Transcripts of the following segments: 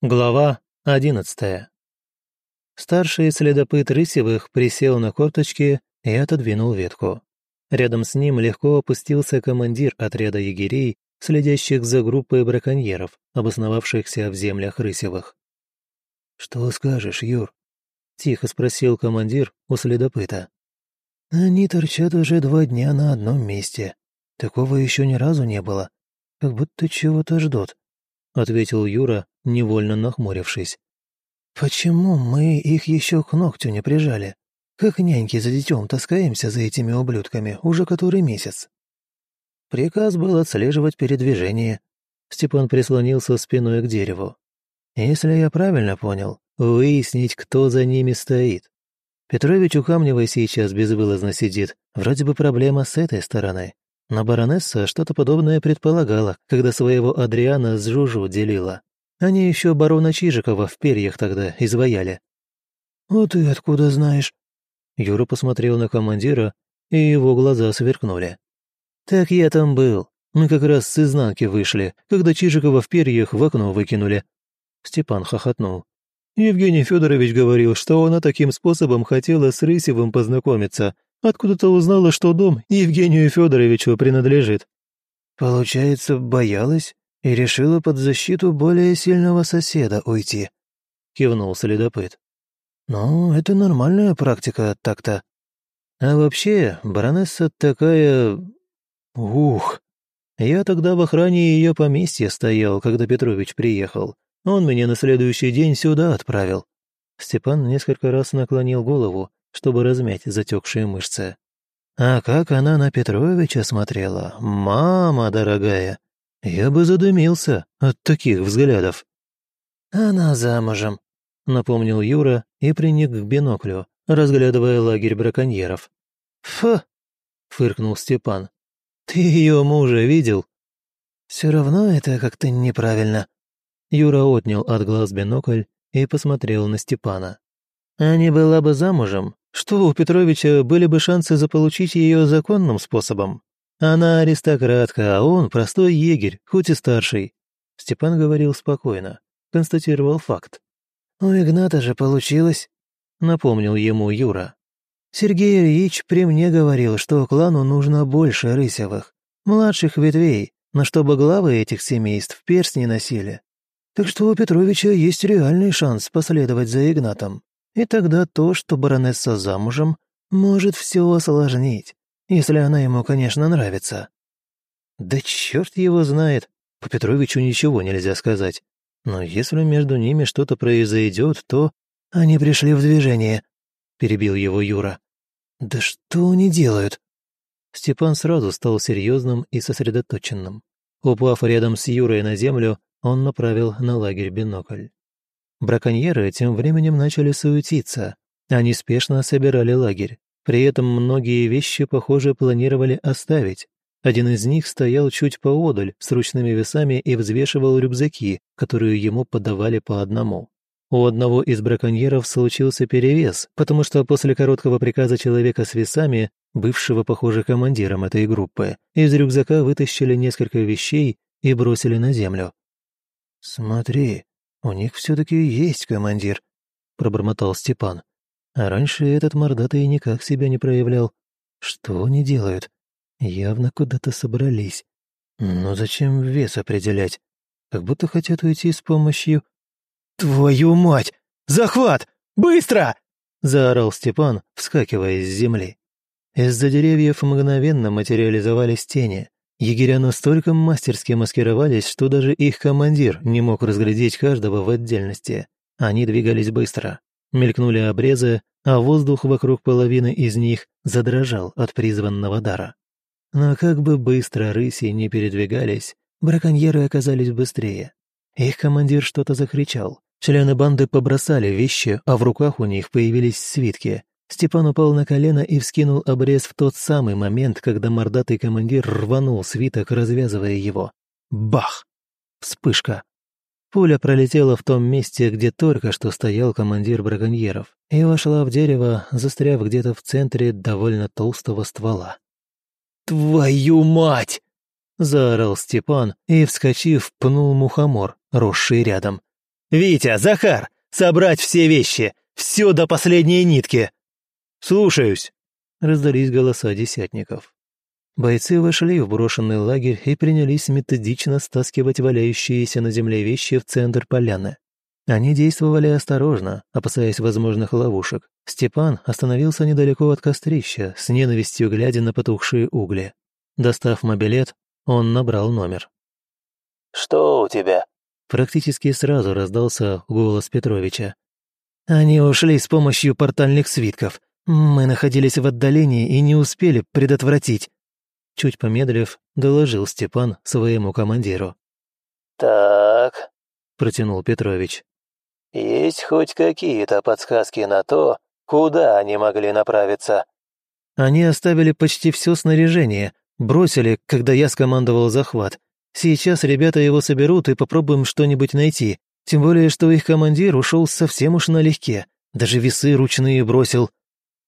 Глава одиннадцатая. Старший следопыт Рысевых присел на корточки и отодвинул ветку. Рядом с ним легко опустился командир отряда егерей, следящих за группой браконьеров, обосновавшихся в землях Рысевых. «Что скажешь, Юр?» — тихо спросил командир у следопыта. «Они торчат уже два дня на одном месте. Такого еще ни разу не было. Как будто чего-то ждут», — ответил Юра, невольно нахмурившись. «Почему мы их еще к ногтю не прижали? Как няньки за детем таскаемся за этими ублюдками уже который месяц?» Приказ был отслеживать передвижение. Степан прислонился спиной к дереву. «Если я правильно понял, выяснить, кто за ними стоит. Петрович у Камневой сейчас безвылазно сидит. Вроде бы проблема с этой стороны. Но баронесса что-то подобное предполагала, когда своего Адриана с Жужу делила. Они еще барона Чижикова в перьях тогда изваяли». «А ты откуда знаешь?» Юра посмотрел на командира, и его глаза сверкнули. «Так я там был. Мы как раз с изнанки вышли, когда Чижикова в перьях в окно выкинули». Степан хохотнул. Евгений Федорович говорил, что она таким способом хотела с Рысевым познакомиться. Откуда-то узнала, что дом Евгению Федоровичу принадлежит. «Получается, боялась?» и решила под защиту более сильного соседа уйти», — кивнул следопыт. «Ну, это нормальная практика так-то. А вообще, баронесса такая... Ух! Я тогда в охране ее поместья стоял, когда Петрович приехал. Он меня на следующий день сюда отправил». Степан несколько раз наклонил голову, чтобы размять затекшие мышцы. А как она на Петровича смотрела, мама дорогая! Я бы задымился от таких взглядов. «Она замужем», — напомнил Юра и приник к биноклю, разглядывая лагерь браконьеров. «Фу!» — фыркнул Степан. «Ты ее мужа видел?» «Все равно это как-то неправильно». Юра отнял от глаз бинокль и посмотрел на Степана. «А не была бы замужем, что у Петровича были бы шансы заполучить ее законным способом?» Она аристократка, а он простой егерь, хоть и старший. Степан говорил спокойно, констатировал факт. «У Игната же получилось», — напомнил ему Юра. «Сергей Ильич при мне говорил, что клану нужно больше Рысевых, младших ветвей, но чтобы главы этих семейств перстни носили. Так что у Петровича есть реальный шанс последовать за Игнатом. И тогда то, что баронесса замужем, может все осложнить. Если она ему, конечно, нравится. Да черт его знает. По Петровичу ничего нельзя сказать. Но если между ними что-то произойдет, то... Они пришли в движение, перебил его Юра. Да что они делают? Степан сразу стал серьезным и сосредоточенным. Упав рядом с Юрой на землю, он направил на лагерь бинокль. Браконьеры тем временем начали суетиться. Они спешно собирали лагерь. При этом многие вещи, похоже, планировали оставить. Один из них стоял чуть поодаль, с ручными весами и взвешивал рюкзаки, которые ему подавали по одному. У одного из браконьеров случился перевес, потому что после короткого приказа человека с весами, бывшего, похоже, командиром этой группы, из рюкзака вытащили несколько вещей и бросили на землю. «Смотри, у них все-таки есть командир», — пробормотал Степан. А раньше этот мордатый никак себя не проявлял. Что они делают? Явно куда-то собрались. Но зачем вес определять? Как будто хотят уйти с помощью... «Твою мать! Захват! Быстро!» — заорал Степан, вскакивая с земли. Из-за деревьев мгновенно материализовались тени. Егеря настолько мастерски маскировались, что даже их командир не мог разглядеть каждого в отдельности. Они двигались быстро. Мелькнули обрезы, а воздух вокруг половины из них задрожал от призванного дара. Но как бы быстро рыси не передвигались, браконьеры оказались быстрее. Их командир что-то закричал. Члены банды побросали вещи, а в руках у них появились свитки. Степан упал на колено и вскинул обрез в тот самый момент, когда мордатый командир рванул свиток, развязывая его. Бах! Вспышка. Пуля пролетела в том месте, где только что стоял командир браконьеров, и вошла в дерево, застряв где-то в центре довольно толстого ствола. «Твою мать!» — заорал Степан и, вскочив, пнул мухомор, росший рядом. Витя, Захар, собрать все вещи! Все до последней нитки!» «Слушаюсь!» — раздались голоса десятников. Бойцы вошли в брошенный лагерь и принялись методично стаскивать валяющиеся на земле вещи в центр поляны. Они действовали осторожно, опасаясь возможных ловушек. Степан остановился недалеко от кострища, с ненавистью глядя на потухшие угли. Достав мобилет, он набрал номер. «Что у тебя?» Практически сразу раздался голос Петровича. «Они ушли с помощью портальных свитков. Мы находились в отдалении и не успели предотвратить». Чуть помедлив, доложил Степан своему командиру. «Так», — протянул Петрович. Есть хоть какие-то подсказки на то, куда они могли направиться?» «Они оставили почти все снаряжение, бросили, когда я скомандовал захват. Сейчас ребята его соберут и попробуем что-нибудь найти, тем более, что их командир ушел совсем уж налегке, даже весы ручные бросил».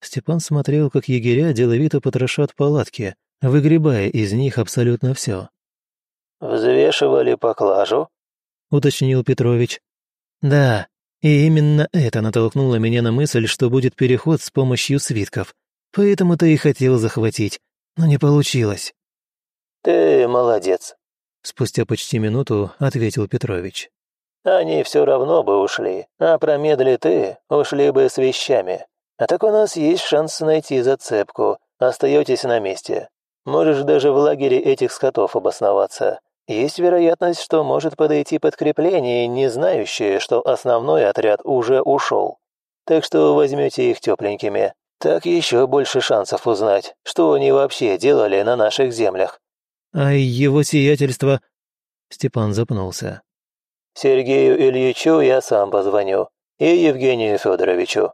Степан смотрел, как егеря деловито потрошат палатки, выгребая из них абсолютно все. «Взвешивали поклажу?» — уточнил Петрович. Да, и именно это натолкнуло меня на мысль, что будет переход с помощью свитков. Поэтому-то и хотел захватить, но не получилось. «Ты молодец», — спустя почти минуту ответил Петрович. «Они все равно бы ушли, а промедли ты, ушли бы с вещами. А так у нас есть шанс найти зацепку, остаетесь на месте. Можешь даже в лагере этих скотов обосноваться. Есть вероятность, что может подойти подкрепление, не знающее, что основной отряд уже ушел. Так что возьмете их тепленькими. Так еще больше шансов узнать, что они вообще делали на наших землях. А его сиятельство... Степан запнулся. Сергею Ильичу я сам позвоню. И Евгению Федоровичу.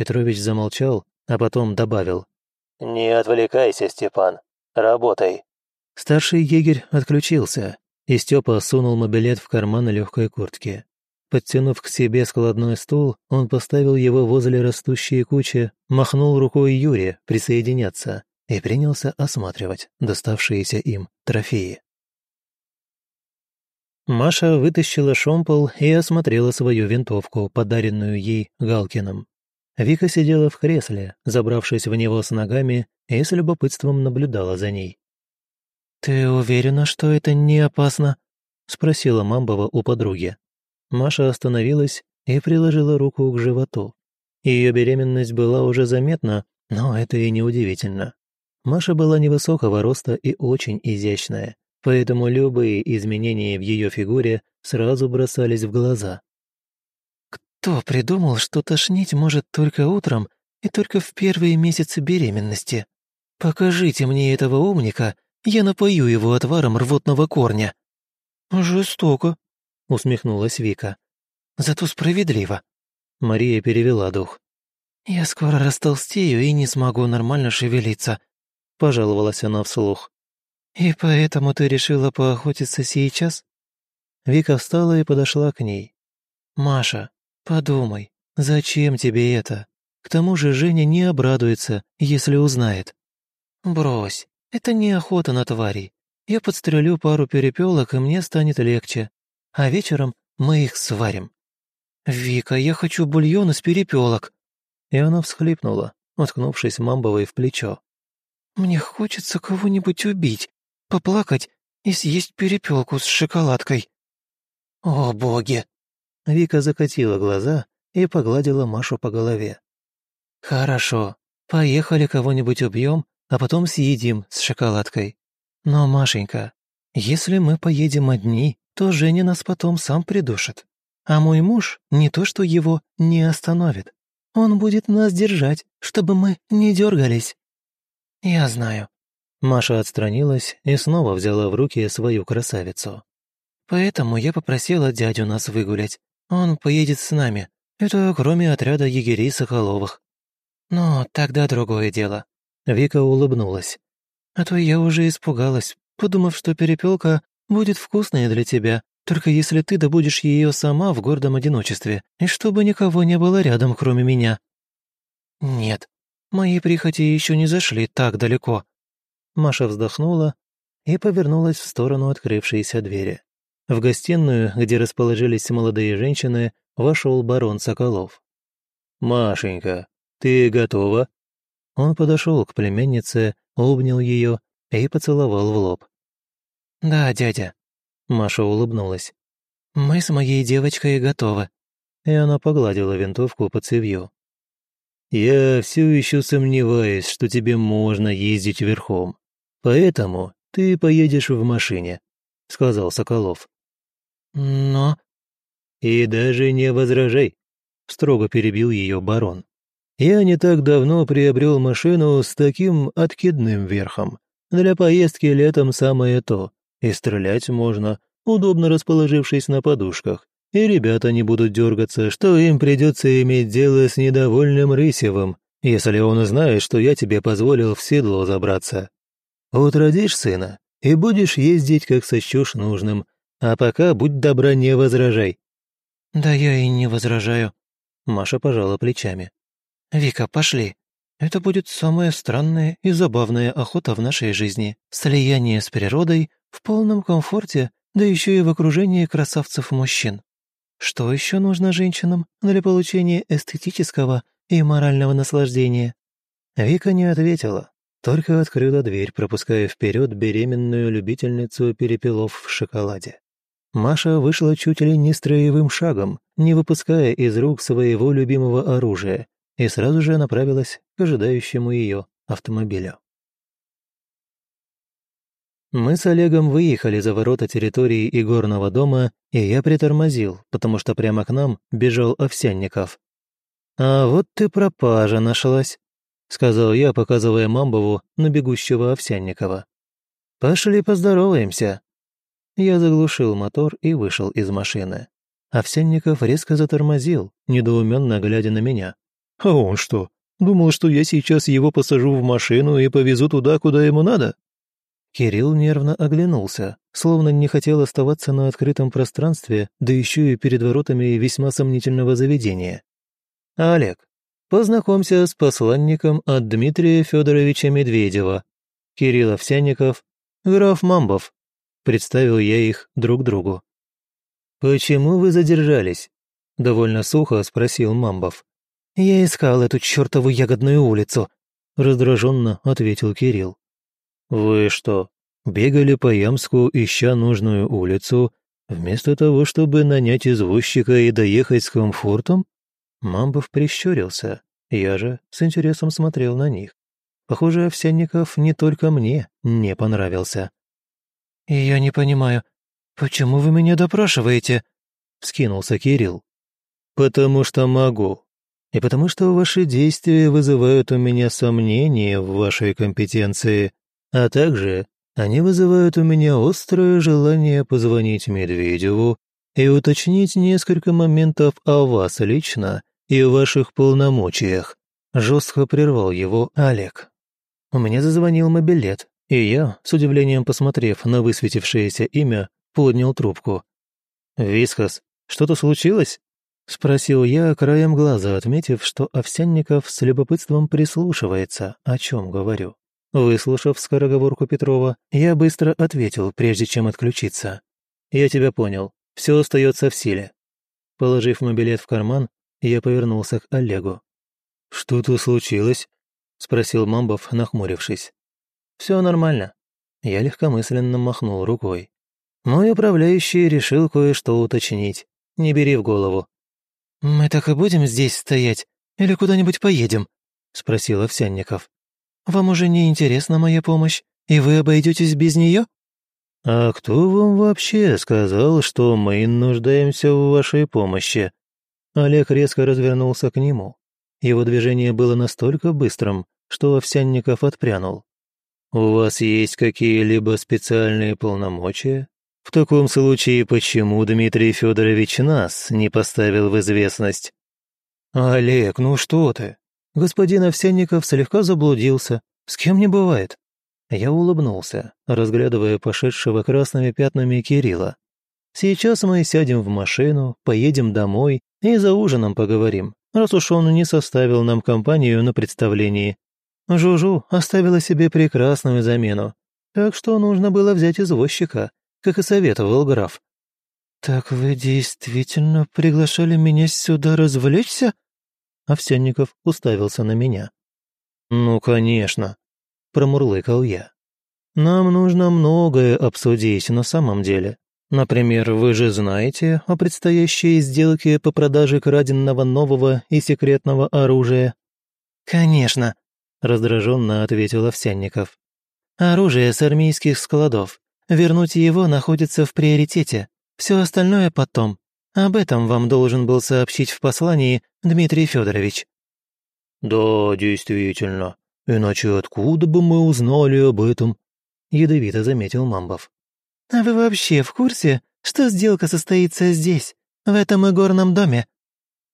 Петрович замолчал, а потом добавил. «Не отвлекайся, Степан. Работай». Старший егерь отключился, и Степа сунул мобилет в карман легкой куртки. Подтянув к себе складной стул, он поставил его возле растущей кучи, махнул рукой Юре присоединяться и принялся осматривать доставшиеся им трофеи. Маша вытащила шомпол и осмотрела свою винтовку, подаренную ей Галкиным. Вика сидела в кресле, забравшись в него с ногами, и с любопытством наблюдала за ней. «Ты уверена, что это не опасно?» — спросила Мамбова у подруги. Маша остановилась и приложила руку к животу. Ее беременность была уже заметна, но это и не удивительно. Маша была невысокого роста и очень изящная, поэтому любые изменения в ее фигуре сразу бросались в глаза. «Кто придумал, что тошнить может только утром и только в первые месяцы беременности? Покажите мне этого умника, я напою его отваром рвотного корня». «Жестоко», — усмехнулась Вика. «Зато справедливо». Мария перевела дух. «Я скоро растолстею и не смогу нормально шевелиться», — пожаловалась она вслух. «И поэтому ты решила поохотиться сейчас?» Вика встала и подошла к ней. «Маша, подумай, зачем тебе это? К тому же Женя не обрадуется, если узнает». «Брось, это не охота на тварей. Я подстрелю пару перепелок, и мне станет легче. А вечером мы их сварим. «Вика, я хочу бульон из перепелок!» И она всхлипнула, уткнувшись Мамбовой в плечо. «Мне хочется кого-нибудь убить, поплакать и съесть перепелку с шоколадкой». «О, боги!» Вика закатила глаза и погладила Машу по голове. «Хорошо, поехали кого-нибудь убьем, а потом съедим с шоколадкой. Но, Машенька, если мы поедем одни, то Женя нас потом сам придушит. А мой муж не то что его не остановит. Он будет нас держать, чтобы мы не дергались. Я знаю. Маша отстранилась и снова взяла в руки свою красавицу. Поэтому я попросила дядю нас выгулять. Он поедет с нами. Это кроме отряда егерей Соколовых. Но тогда другое дело. Вика улыбнулась. «А то я уже испугалась, подумав, что перепелка будет вкусная для тебя, только если ты добудешь ее сама в гордом одиночестве, и чтобы никого не было рядом, кроме меня». «Нет, мои прихоти еще не зашли так далеко». Маша вздохнула и повернулась в сторону открывшейся двери. В гостиную, где расположились молодые женщины, вошел барон Соколов. «Машенька, ты готова?» Он подошел к племяннице, обнял ее и поцеловал в лоб. «Да, дядя», — Маша улыбнулась. «Мы с моей девочкой готовы». И она погладила винтовку по цевью. «Я все еще сомневаюсь, что тебе можно ездить верхом. Поэтому ты поедешь в машине», — сказал Соколов. «Но...» «И даже не возражай», — строго перебил ее барон. «Я не так давно приобрел машину с таким откидным верхом. Для поездки летом самое то. И стрелять можно, удобно расположившись на подушках. И ребята не будут дергаться, что им придется иметь дело с недовольным Рысевым, если он узнает, что я тебе позволил в седло забраться. Вот родишь сына, и будешь ездить, как сочтешь нужным, а пока будь добра, не возражай». «Да я и не возражаю». Маша пожала плечами. «Вика, пошли. Это будет самая странная и забавная охота в нашей жизни. Слияние с природой в полном комфорте, да еще и в окружении красавцев-мужчин. Что еще нужно женщинам для получения эстетического и морального наслаждения?» Вика не ответила, только открыла дверь, пропуская вперед беременную любительницу перепелов в шоколаде. Маша вышла чуть ли не строевым шагом, не выпуская из рук своего любимого оружия, и сразу же направилась к ожидающему ее автомобилю. Мы с Олегом выехали за ворота территории игорного дома, и я притормозил, потому что прямо к нам бежал Овсянников. «А вот ты пропажа нашлась», — сказал я, показывая Мамбову на бегущего Овсянникова. «Пошли поздороваемся». Я заглушил мотор и вышел из машины. Овсянников резко затормозил, недоуменно глядя на меня. «А он что, думал, что я сейчас его посажу в машину и повезу туда, куда ему надо?» Кирилл нервно оглянулся, словно не хотел оставаться на открытом пространстве, да еще и перед воротами весьма сомнительного заведения. «Олег, познакомься с посланником от Дмитрия Федоровича Медведева, Кирилл Овсянников, граф Мамбов, Представил я их друг другу. «Почему вы задержались?» — довольно сухо спросил Мамбов. «Я искал эту чертову ягодную улицу», — раздраженно ответил Кирилл. «Вы что, бегали по Ямску, ища нужную улицу, вместо того, чтобы нанять извозчика и доехать с комфортом?» Мамбов прищурился, я же с интересом смотрел на них. Похоже, Овсянников не только мне не понравился. «Я не понимаю, почему вы меня допрашиваете?» — вскинулся Кирилл. «Потому что могу. И потому что ваши действия вызывают у меня сомнения в вашей компетенции, а также они вызывают у меня острое желание позвонить Медведеву и уточнить несколько моментов о вас лично и ваших полномочиях», — жестко прервал его Олег. У меня зазвонил мобилет, и я, с удивлением посмотрев на высветившееся имя, поднял трубку. «Вискас, что-то случилось?» — спросил я, краем глаза отметив, что Овсянников с любопытством прислушивается, о чем говорю. Выслушав скороговорку Петрова, я быстро ответил, прежде чем отключиться. «Я тебя понял. Все остается в силе». Положив мобилет в карман, я повернулся к Олегу. «Что-то случилось?» — спросил Мамбов, нахмурившись. Все нормально». Я легкомысленно махнул рукой. Мой управляющий решил кое-что уточнить. Не бери в голову. «Мы так и будем здесь стоять? Или куда-нибудь поедем?» — спросил Овсянников. «Вам уже не интересна моя помощь, и вы обойдетесь без нее?» «А кто вам вообще сказал, что мы нуждаемся в вашей помощи?» Олег резко развернулся к нему. Его движение было настолько быстрым, что Овсянников отпрянул. «У вас есть какие-либо специальные полномочия? В таком случае, почему Дмитрий Федорович нас не поставил в известность?» «Олег, ну что ты? Господин Овсянников слегка заблудился. С кем не бывает?» Я улыбнулся, разглядывая пошедшего красными пятнами Кирилла. «Сейчас мы сядем в машину, поедем домой и за ужином поговорим, раз уж он не составил нам компанию на представлении. Жужу оставила себе прекрасную замену, так что нужно было взять извозчика, как и советовал граф. «Так вы действительно приглашали меня сюда развлечься?» Овсянников уставился на меня. «Ну, конечно», — промурлыкал я. «Нам нужно многое обсудить на самом деле. Например, вы же знаете о предстоящей сделке по продаже краденного нового и секретного оружия?» «Конечно», — раздраженно ответил Овсянников. «Оружие с армейских складов. Вернуть его находится в приоритете. Все остальное потом. Об этом вам должен был сообщить в послании Дмитрий Федорович. «Да, действительно. Иначе откуда бы мы узнали об этом?» Ядовито заметил Мамбов. «А вы вообще в курсе, что сделка состоится здесь, в этом игорном доме?»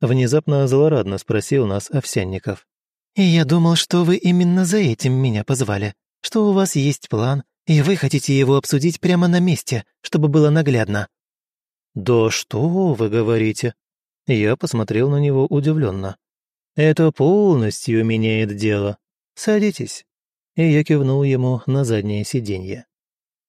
Внезапно злорадно спросил нас Овсянников. «И я думал, что вы именно за этим меня позвали, что у вас есть план, и вы хотите его обсудить прямо на месте, чтобы было наглядно». «Да что вы говорите?» Я посмотрел на него удивленно. «Это полностью меняет дело. Садитесь». И я кивнул ему на заднее сиденье.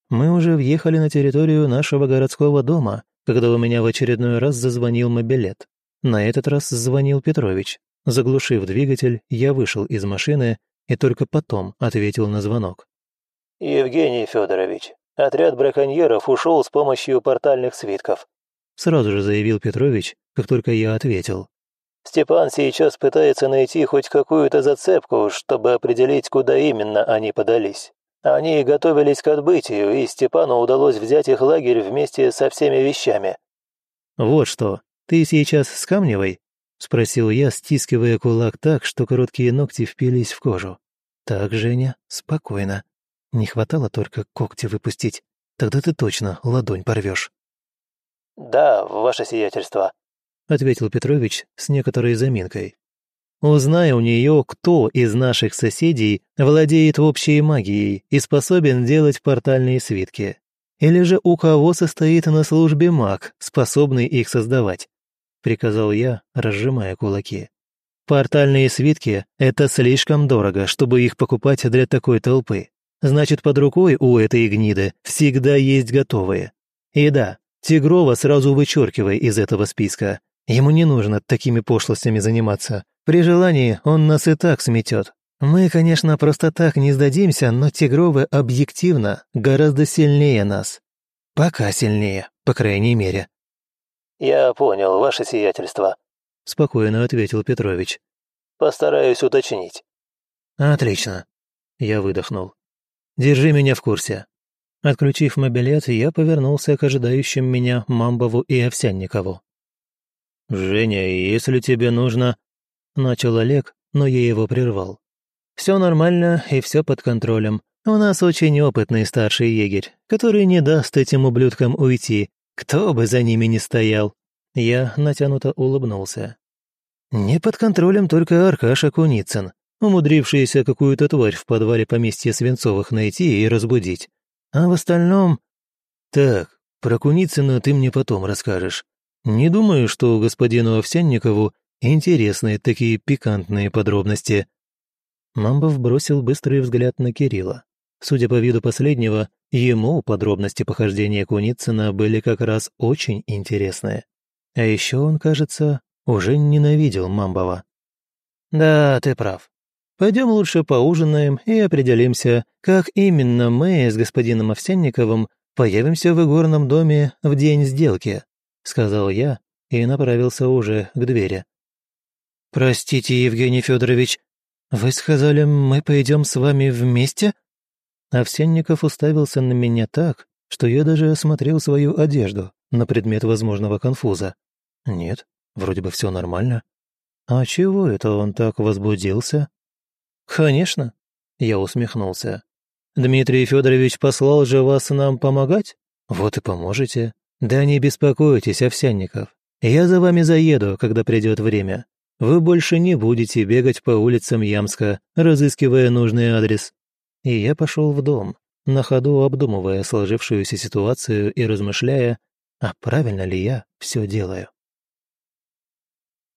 Мы уже въехали на территорию нашего городского дома, когда у меня в очередной раз зазвонил мобилет. На этот раз звонил Петрович. Заглушив двигатель, я вышел из машины и только потом ответил на звонок. «Евгений Федорович, отряд браконьеров ушел с помощью портальных свитков. Сразу же заявил Петрович, как только я ответил. «Степан сейчас пытается найти хоть какую-то зацепку, чтобы определить, куда именно они подались. Они готовились к отбытию, и Степану удалось взять их лагерь вместе со всеми вещами». «Вот что, ты сейчас с Камневой?» — спросил я, стискивая кулак так, что короткие ногти впились в кожу. «Так, Женя, спокойно. Не хватало только когти выпустить. Тогда ты точно ладонь порвешь. «Да, ваше сиятельство», — ответил Петрович с некоторой заминкой. «Узнай у нее, кто из наших соседей владеет общей магией и способен делать портальные свитки. Или же у кого состоит на службе маг, способный их создавать», — приказал я, разжимая кулаки. «Портальные свитки — это слишком дорого, чтобы их покупать для такой толпы. Значит, под рукой у этой гниды всегда есть готовые. И да, Тигрова сразу вычеркивай из этого списка. Ему не нужно такими пошлостями заниматься. При желании он нас и так сметет. Мы, конечно, просто так не сдадимся, но Тигровы объективно гораздо сильнее нас. Пока сильнее, по крайней мере. «Я понял, ваше сиятельство», — спокойно ответил Петрович. «Постараюсь уточнить». «Отлично», — я выдохнул. «Держи меня в курсе. Отключив мобилет, я повернулся к ожидающим меня Мамбову и Овсянникову. «Женя, если тебе нужно...» Начал Олег, но я его прервал. «Все нормально и все под контролем. У нас очень опытный старший егерь, который не даст этим ублюдкам уйти, кто бы за ними ни стоял». Я натянуто улыбнулся. «Не под контролем только Аркаша Куницын, умудрившийся какую-то тварь в подвале поместья Свинцовых найти и разбудить. А в остальном... Так, про Куницына ты мне потом расскажешь. Не думаю, что господину Овсянникову интересны такие пикантные подробности». Мамбов бросил быстрый взгляд на Кирилла. Судя по виду последнего, ему подробности похождения Куницына были как раз очень интересные. А еще он, кажется, уже ненавидел Мамбова. «Да, ты прав. Пойдем лучше поужинаем и определимся, как именно мы с господином Овсянниковым появимся в игорном доме в день сделки», — сказал я и направился уже к двери. «Простите, Евгений Федорович, вы сказали, мы пойдем с вами вместе?» Овсянников уставился на меня так, что я даже осмотрел свою одежду на предмет возможного конфуза. Нет, вроде бы все нормально. А чего это он так возбудился? «Конечно», — я усмехнулся. «Дмитрий Федорович послал же вас нам помогать? Вот и поможете. Да не беспокойтесь, Овсянников. Я за вами заеду, когда придет время. Вы больше не будете бегать по улицам Ямска, разыскивая нужный адрес». И я пошел в дом, на ходу обдумывая сложившуюся ситуацию и размышляя, а правильно ли я все делаю.